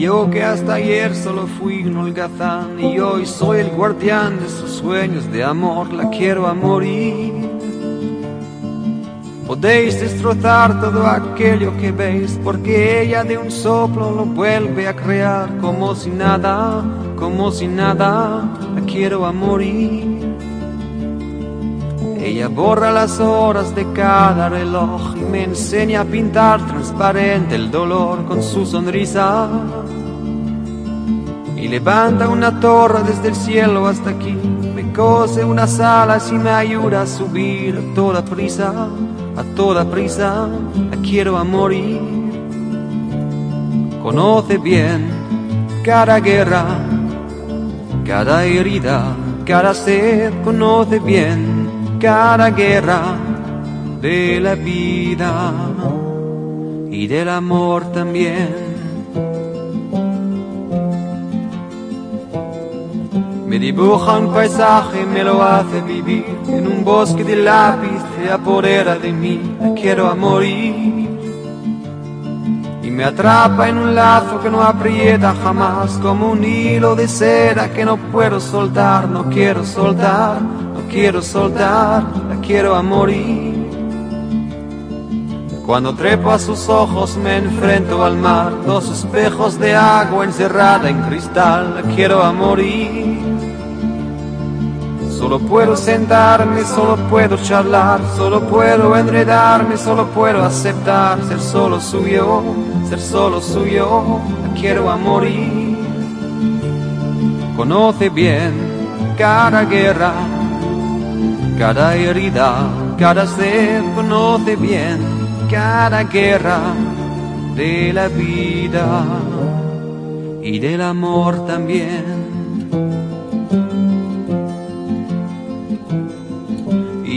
yo que hasta ayer solo fui un holgazán y hoy soy el guardián de sus sueños de amor, la quiero a morir. Podéis destrozar todo aquello que veis, porque ella de un soplo lo vuelve a crear como si nada, como si nada, la quiero a morir. Ella borra las horas de cada reloj y me enseña a pintar transparente el dolor con su sonrisa. Y levanta una torre desde el cielo hasta aquí, me cose unas alas y me ayuda a subir a toda prisa, a toda prisa, la quiero a morir. Conoce bien cada guerra, cada herida, cada sed, conoce bien cada guerra de la vida y del amor también. Me dibuja un paisaje, me lo hace vivir en un bosque de lápiz, se apodera de mí, quiero a morir. Y me atrapa en un lazo que no aprieta jamás, como un hilo de seda que no puedo soltar, no quiero soltar quiero soltar, la quiero a morir. Cuando trepo a sus ojos me enfrento al mar, dos espejos de agua encerrada en cristal, la quiero a morir. Solo puedo sentarme, solo puedo charlar, solo puedo enredarme, solo puedo aceptar ser solo suyo, ser solo suyo, quiero a. Conoce bien cada guerra, cada herida, cada ser conoce bien cada guerra de la vida y del amor también.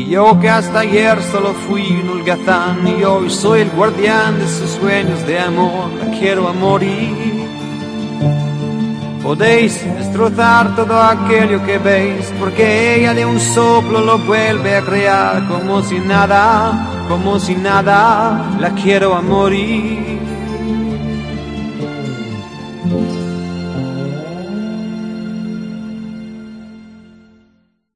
Yo que hasta ayer solo fui un holgazán y hoy soy el guardián de sus sueños de amor, la quiero a morir. Podéis destrozar todo aquello que veis, porque ella de un soplo lo vuelve a crear como si nada, como si nada, la quiero a morir.